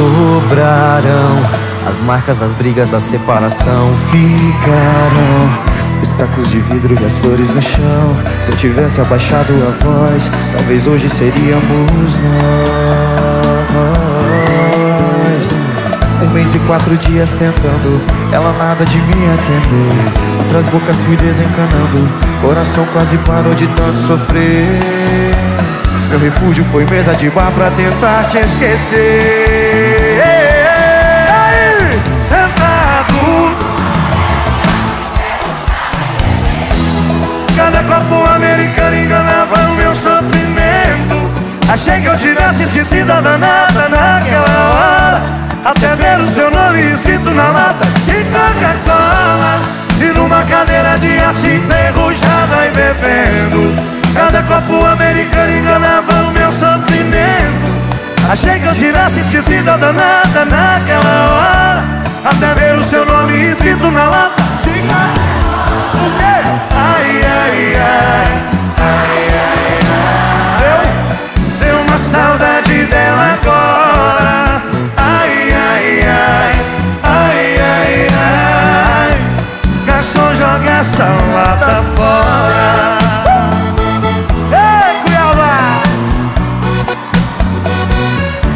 sobrarão. As marcas das brigas da separação ficarão. Os cacos de vidro e as flores no chão. Se eu tivesse abaixado a voz, talvez hoje seríamos nós. Um mês e quatro dias tentando, ela nada de me atender. Outras bocas fui desencanando, coração quase parou de tanto sofrer. Meu refúgio foi mesa de bar pra tentar te esquecer. Achei que eu tivesse esquecido a danada naquela hora. Até ver o seu nome escrito na lata de Coca-Cola. E numa cadeira de aço enferrujada e bebendo. Cada copo americano enganava o meu sofrimento Achei que eu tivesse esquecido a danada naquela hora joga essa lata fora.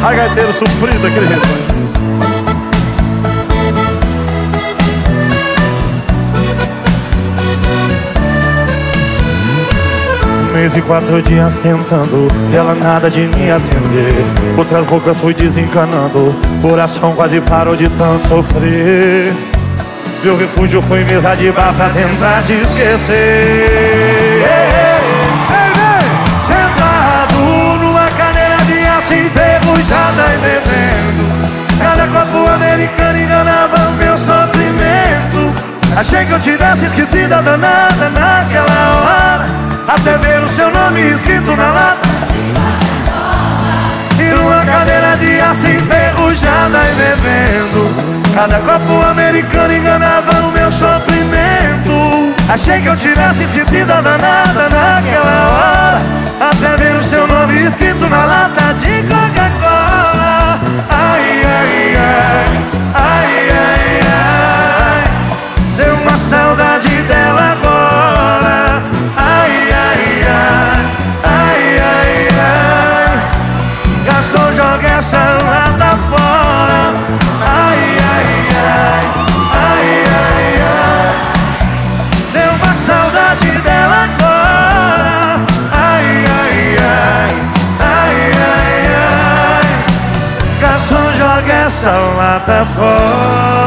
Ragaiteiro sofrido aquele ritmo. mês e quatro dias tentando E ela nada de me atender. Outras bocas fui desencanando Coração quase parou de tanto sofrer Meu refúgio foi mesa de bar pra tentar te esquecer. Enferrujada e bebendo. Cada copo americano enganava o meu sofrimento. Achei que eu tivesse esquecido a danada naquela hora. Até ver o seu nome escrito na lata de aço enferrujada e bebendo. Cada copo americano enganava o meu sofrimento. Achei que eu tivesse esquecido a danada naquela hora. Até ver o seu nome escrito na lata lata fora